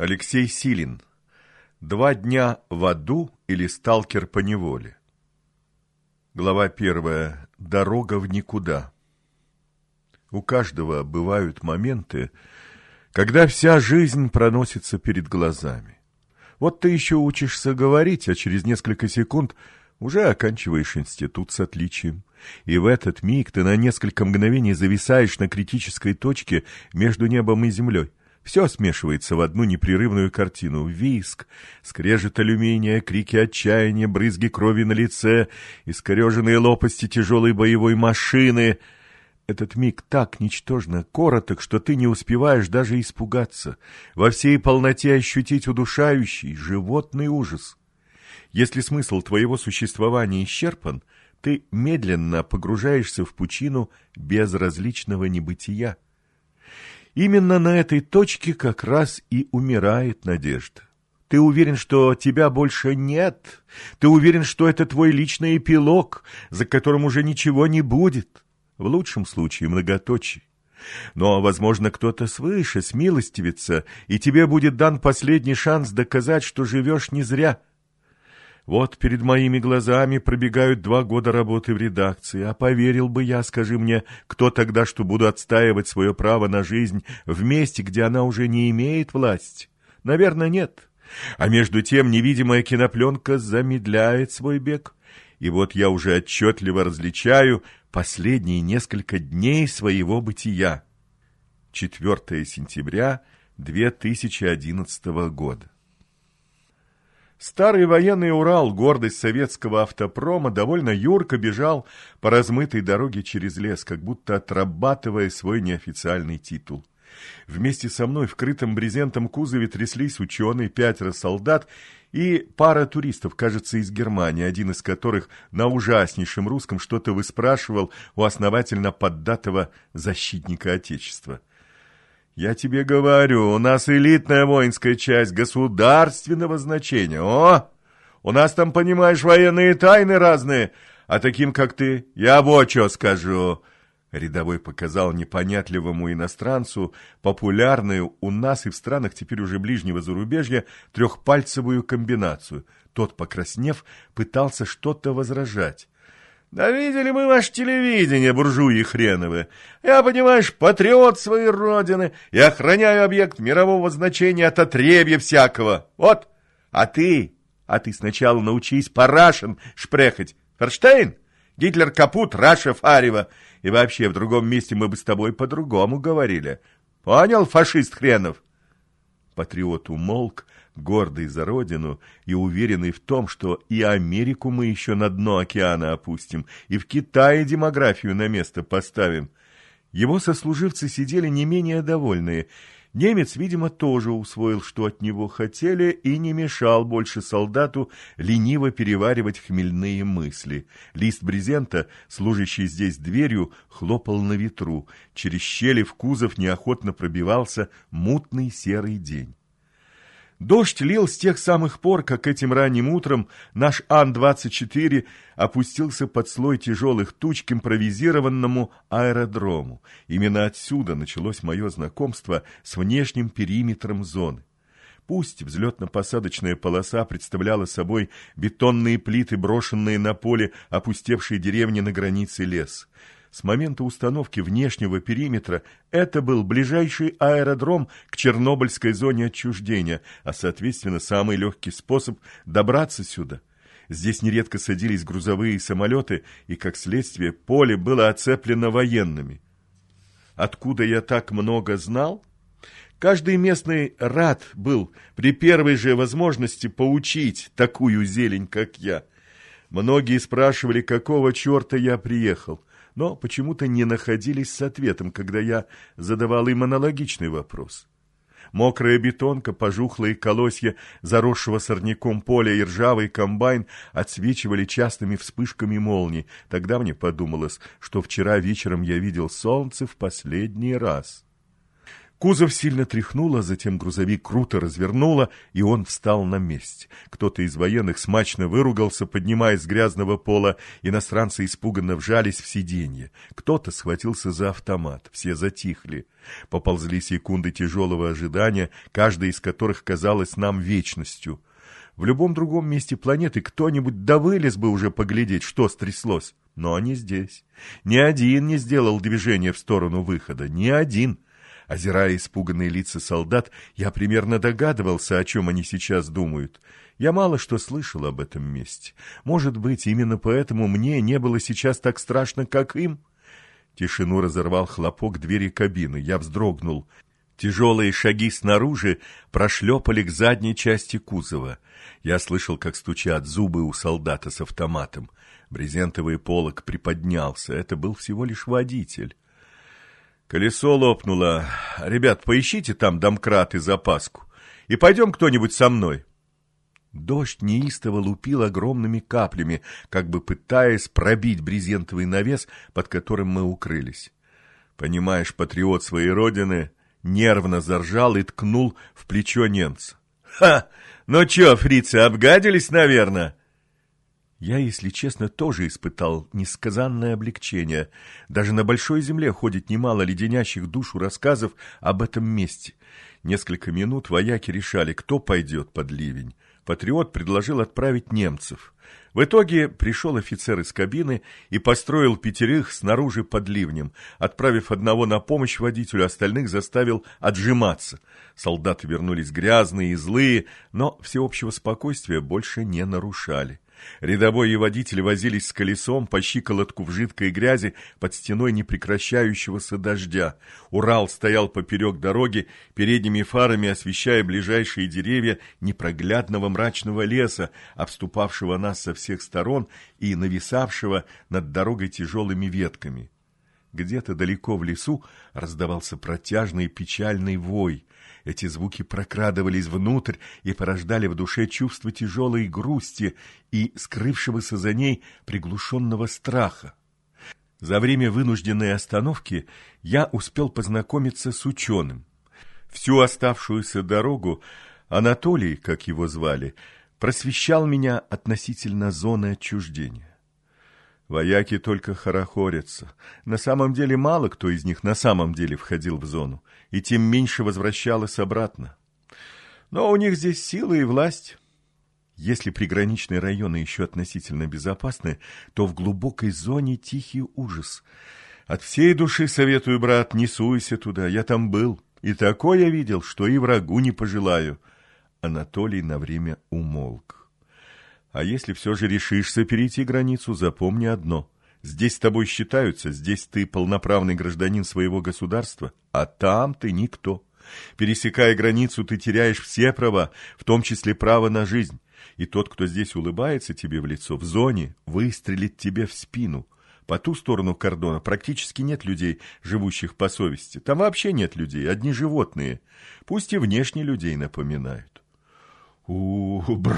Алексей Силин. Два дня в аду или сталкер по неволе. Глава первая. Дорога в никуда. У каждого бывают моменты, когда вся жизнь проносится перед глазами. Вот ты еще учишься говорить, а через несколько секунд уже оканчиваешь институт с отличием. И в этот миг ты на несколько мгновений зависаешь на критической точке между небом и землей. Все смешивается в одну непрерывную картину. Виск, скрежет алюминия, крики отчаяния, брызги крови на лице, искореженные лопасти тяжелой боевой машины. Этот миг так ничтожно короток, что ты не успеваешь даже испугаться, во всей полноте ощутить удушающий животный ужас. Если смысл твоего существования исчерпан, ты медленно погружаешься в пучину безразличного небытия. Именно на этой точке как раз и умирает надежда. Ты уверен, что тебя больше нет. Ты уверен, что это твой личный эпилог, за которым уже ничего не будет. В лучшем случае многоточие. Но, возможно, кто-то свыше смилостивится, и тебе будет дан последний шанс доказать, что живешь не зря. Вот перед моими глазами пробегают два года работы в редакции, а поверил бы я, скажи мне, кто тогда, что буду отстаивать свое право на жизнь в месте, где она уже не имеет власти? Наверное, нет. А между тем невидимая кинопленка замедляет свой бег. И вот я уже отчетливо различаю последние несколько дней своего бытия. 4 сентября 2011 года. Старый военный Урал, гордость советского автопрома, довольно юрко бежал по размытой дороге через лес, как будто отрабатывая свой неофициальный титул. Вместе со мной в крытом брезентом кузове тряслись ученые, пятеро солдат и пара туристов, кажется, из Германии, один из которых на ужаснейшем русском что-то выспрашивал у основательно поддатого защитника Отечества. Я тебе говорю, у нас элитная воинская часть государственного значения. О, у нас там, понимаешь, военные тайны разные, а таким, как ты, я вот что скажу». Рядовой показал непонятливому иностранцу популярную у нас и в странах теперь уже ближнего зарубежья трехпальцевую комбинацию. Тот, покраснев, пытался что-то возражать. Да видели мы ваше телевидение, буржуи хреновы. Я, понимаешь, патриот своей родины и охраняю объект мирового значения от отребья всякого. Вот, а ты, а ты сначала научись по-рашен шпрехать. Ферштейн, Гитлер капут, Раша Фарева. И вообще, в другом месте мы бы с тобой по-другому говорили. Понял, фашист хренов? Патриот умолк, гордый за родину и уверенный в том, что и Америку мы еще на дно океана опустим, и в Китае демографию на место поставим. Его сослуживцы сидели не менее довольные. Немец, видимо, тоже усвоил, что от него хотели, и не мешал больше солдату лениво переваривать хмельные мысли. Лист брезента, служащий здесь дверью, хлопал на ветру. Через щели в кузов неохотно пробивался мутный серый день. Дождь лил с тех самых пор, как этим ранним утром наш Ан-24 опустился под слой тяжелых туч к импровизированному аэродрому. Именно отсюда началось мое знакомство с внешним периметром зоны. Пусть взлетно-посадочная полоса представляла собой бетонные плиты, брошенные на поле опустевшей деревни на границе лес – с момента установки внешнего периметра это был ближайший аэродром к Чернобыльской зоне отчуждения, а, соответственно, самый легкий способ добраться сюда. Здесь нередко садились грузовые самолеты, и, как следствие, поле было оцеплено военными. Откуда я так много знал? Каждый местный рад был при первой же возможности поучить такую зелень, как я. Многие спрашивали, какого черта я приехал но почему-то не находились с ответом, когда я задавал им аналогичный вопрос. Мокрая бетонка, пожухлые колосья заросшего сорняком поля и ржавый комбайн отсвечивали частыми вспышками молний. Тогда мне подумалось, что вчера вечером я видел солнце в последний раз. Кузов сильно тряхнуло, затем грузовик круто развернуло, и он встал на месте. Кто-то из военных смачно выругался, поднимаясь с грязного пола, иностранцы испуганно вжались в сиденье. Кто-то схватился за автомат, все затихли. Поползли секунды тяжелого ожидания, каждая из которых казалась нам вечностью. В любом другом месте планеты кто-нибудь да вылез бы уже поглядеть, что стряслось. Но они здесь. Ни один не сделал движение в сторону выхода, ни один. Озирая испуганные лица солдат, я примерно догадывался, о чем они сейчас думают. Я мало что слышал об этом месте. Может быть, именно поэтому мне не было сейчас так страшно, как им? Тишину разорвал хлопок двери кабины. Я вздрогнул. Тяжелые шаги снаружи прошлепали к задней части кузова. Я слышал, как стучат зубы у солдата с автоматом. Брезентовый полог приподнялся. Это был всего лишь водитель. Колесо лопнуло. Ребят, поищите там домкрат и запаску. И пойдем кто-нибудь со мной. Дождь неистово лупил огромными каплями, как бы пытаясь пробить брезентовый навес, под которым мы укрылись. Понимаешь, патриот своей родины нервно заржал и ткнул в плечо немца. «Ха! Ну чё, фрицы, обгадились, наверное?» Я, если честно, тоже испытал несказанное облегчение. Даже на большой земле ходит немало леденящих душу рассказов об этом месте. Несколько минут вояки решали, кто пойдет под ливень. Патриот предложил отправить немцев. В итоге пришел офицер из кабины и построил пятерых снаружи под ливнем. Отправив одного на помощь водителю, остальных заставил отжиматься. Солдаты вернулись грязные и злые, но всеобщего спокойствия больше не нарушали. Рядовой и водитель возились с колесом по щиколотку в жидкой грязи под стеной непрекращающегося дождя. Урал стоял поперек дороги, передними фарами освещая ближайшие деревья непроглядного мрачного леса, обступавшего нас со всех сторон и нависавшего над дорогой тяжелыми ветками. Где-то далеко в лесу раздавался протяжный печальный вой. Эти звуки прокрадывались внутрь и порождали в душе чувство тяжелой грусти и скрывшегося за ней приглушенного страха. За время вынужденной остановки я успел познакомиться с ученым. Всю оставшуюся дорогу Анатолий, как его звали, просвещал меня относительно зоны отчуждения. Вояки только хорохорятся. На самом деле мало кто из них на самом деле входил в зону, и тем меньше возвращалось обратно. Но у них здесь сила и власть. Если приграничные районы еще относительно безопасны, то в глубокой зоне тихий ужас. От всей души советую, брат, не суйся туда, я там был. И такое видел, что и врагу не пожелаю. Анатолий на время умолк. А если все же решишься перейти границу, запомни одно. Здесь с тобой считаются, здесь ты полноправный гражданин своего государства, а там ты никто. Пересекая границу, ты теряешь все права, в том числе право на жизнь. И тот, кто здесь улыбается тебе в лицо, в зоне, выстрелит тебе в спину. По ту сторону кордона практически нет людей, живущих по совести. Там вообще нет людей, одни животные. Пусть и внешне людей напоминают у бр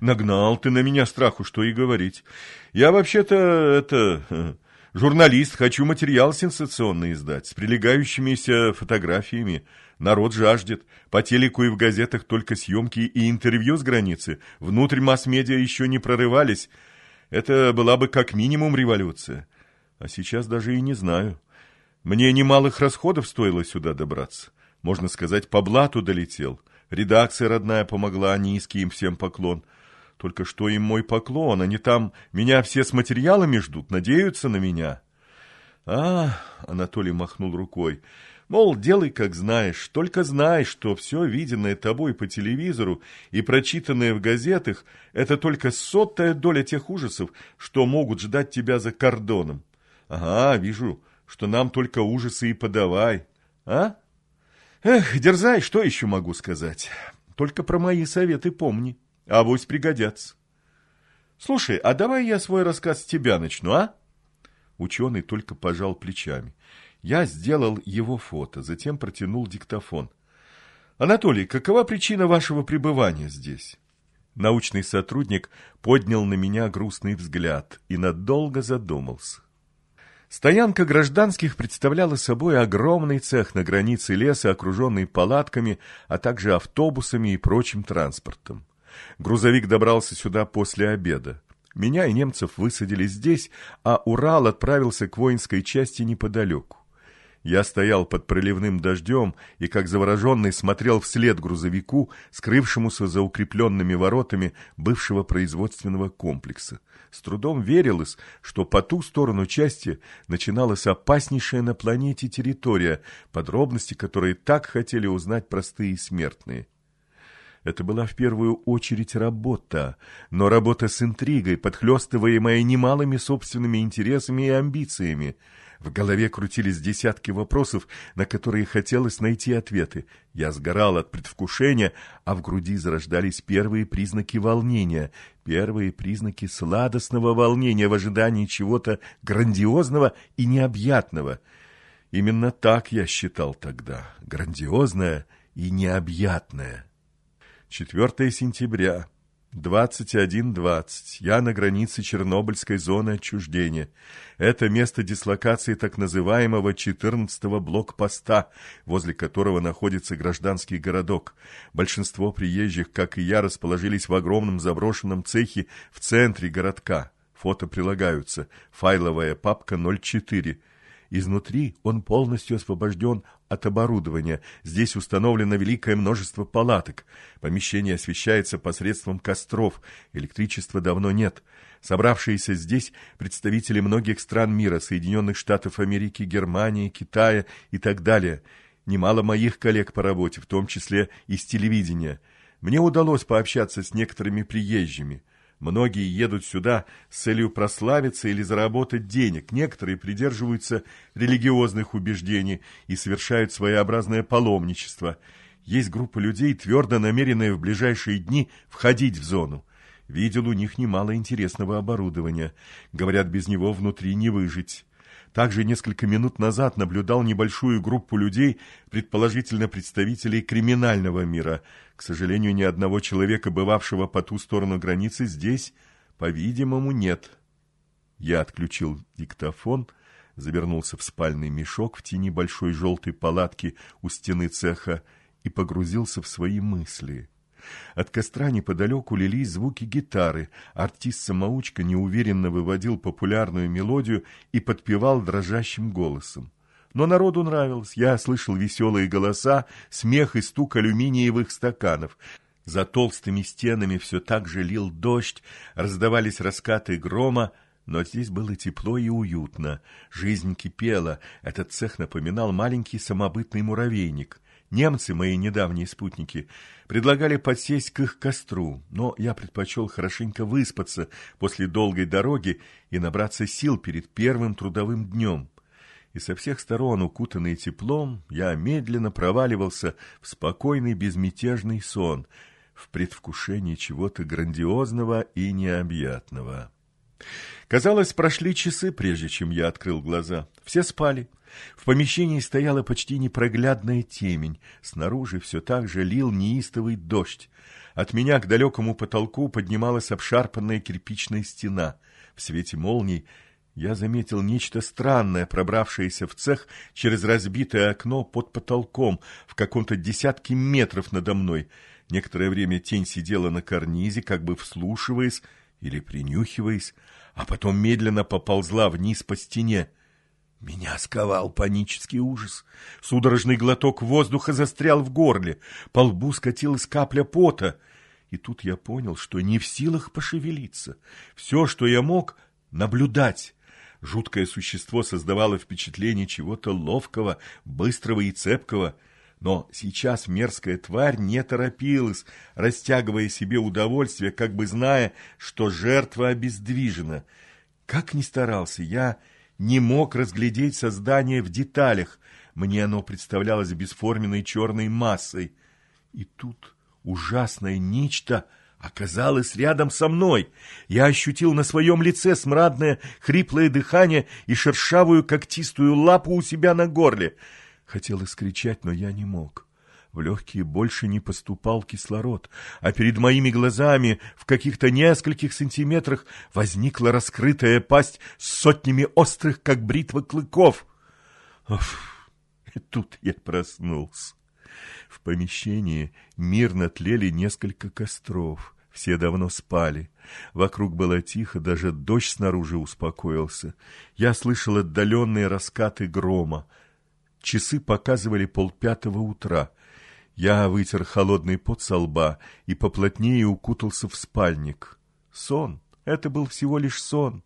нагнал ты на меня страху, что и говорить. Я вообще-то, это, э, журналист, хочу материал сенсационный издать, с прилегающимися фотографиями. Народ жаждет. По телеку и в газетах только съемки и интервью с границы. Внутрь масс-медиа еще не прорывались. Это была бы как минимум революция. А сейчас даже и не знаю. Мне немалых расходов стоило сюда добраться. Можно сказать, по блату долетел. — Редакция родная помогла, низкий им всем поклон. Только что им мой поклон, они там меня все с материалами ждут, надеются на меня. А, Анатолий махнул рукой. Мол, делай, как знаешь, только знай, что все виденное тобой по телевизору и прочитанное в газетах – это только сотая доля тех ужасов, что могут ждать тебя за кордоном. Ага, вижу, что нам только ужасы и подавай. А? Эх, дерзай, что еще могу сказать? Только про мои советы помни, а авось пригодятся. Слушай, а давай я свой рассказ с тебя начну, а? Ученый только пожал плечами. Я сделал его фото, затем протянул диктофон. Анатолий, какова причина вашего пребывания здесь? Научный сотрудник поднял на меня грустный взгляд и надолго задумался. Стоянка гражданских представляла собой огромный цех на границе леса, окруженный палатками, а также автобусами и прочим транспортом. Грузовик добрался сюда после обеда. Меня и немцев высадили здесь, а Урал отправился к воинской части неподалеку. Я стоял под проливным дождем и, как завороженный, смотрел вслед грузовику, скрывшемуся за укрепленными воротами бывшего производственного комплекса. С трудом верилось, что по ту сторону части начиналась опаснейшая на планете территория, подробности которой так хотели узнать простые смертные. Это была в первую очередь работа, но работа с интригой, подхлестываемая немалыми собственными интересами и амбициями – в голове крутились десятки вопросов, на которые хотелось найти ответы. Я сгорал от предвкушения, а в груди зарождались первые признаки волнения, первые признаки сладостного волнения в ожидании чего-то грандиозного и необъятного. Именно так я считал тогда. Грандиозное и необъятное. 4 сентября. 21.20. Я на границе Чернобыльской зоны отчуждения. Это место дислокации так называемого 14-го блокпоста, возле которого находится гражданский городок. Большинство приезжих, как и я, расположились в огромном заброшенном цехе в центре городка. Фото прилагаются. Файловая папка 04. Изнутри он полностью освобожден от оборудования. Здесь установлено великое множество палаток. Помещение освещается посредством костров. Электричества давно нет. Собравшиеся здесь представители многих стран мира, Соединенных Штатов Америки, Германии, Китая и так далее. Немало моих коллег по работе, в том числе из телевидения. Мне удалось пообщаться с некоторыми приезжими. Многие едут сюда с целью прославиться или заработать денег. Некоторые придерживаются религиозных убеждений и совершают своеобразное паломничество. Есть группа людей, твердо намеренная в ближайшие дни входить в зону. Видел у них немало интересного оборудования. Говорят, без него внутри не выжить. Также несколько минут назад наблюдал небольшую группу людей, предположительно представителей криминального мира. К сожалению, ни одного человека, бывавшего по ту сторону границы, здесь, по-видимому, нет. Я отключил диктофон, завернулся в спальный мешок в тени большой желтой палатки у стены цеха и погрузился в свои мысли. От костра неподалеку лились звуки гитары. Артист-самоучка неуверенно выводил популярную мелодию и подпевал дрожащим голосом. Но народу нравилось. Я слышал веселые голоса, смех и стук алюминиевых стаканов. За толстыми стенами все так же лил дождь, раздавались раскаты грома, но здесь было тепло и уютно. Жизнь кипела. Этот цех напоминал маленький самобытный муравейник. Немцы, мои недавние спутники, предлагали подсесть к их костру, но я предпочел хорошенько выспаться после долгой дороги и набраться сил перед первым трудовым днем. И со всех сторон, укутанный теплом, я медленно проваливался в спокойный безмятежный сон, в предвкушении чего-то грандиозного и необъятного. Казалось, прошли часы, прежде чем я открыл глаза. Все спали. В помещении стояла почти непроглядная темень. Снаружи все так же лил неистовый дождь. От меня к далекому потолку поднималась обшарпанная кирпичная стена. В свете молний я заметил нечто странное, пробравшееся в цех через разбитое окно под потолком в каком-то десятке метров надо мной. Некоторое время тень сидела на карнизе, как бы вслушиваясь или принюхиваясь, а потом медленно поползла вниз по стене. Меня сковал панический ужас. Судорожный глоток воздуха застрял в горле, по лбу скатилась капля пота. И тут я понял, что не в силах пошевелиться. Все, что я мог, наблюдать. Жуткое существо создавало впечатление чего-то ловкого, быстрого и цепкого. Но сейчас мерзкая тварь не торопилась, растягивая себе удовольствие, как бы зная, что жертва обездвижена. Как ни старался я не мог разглядеть создание в деталях. Мне оно представлялось бесформенной черной массой. И тут ужасное нечто оказалось рядом со мной. Я ощутил на своем лице смрадное хриплое дыхание и шершавую когтистую лапу у себя на горле. Хотел искричать, но я не мог. В легкие больше не поступал кислород, а перед моими глазами в каких-то нескольких сантиметрах возникла раскрытая пасть с сотнями острых, как бритва, клыков. Оф, и тут я проснулся. В помещении мирно тлели несколько костров. Все давно спали. Вокруг было тихо, даже дождь снаружи успокоился. Я слышал отдаленные раскаты грома. Часы показывали полпятого утра. Я вытер холодный пот со лба и поплотнее укутался в спальник. Сон. Это был всего лишь сон.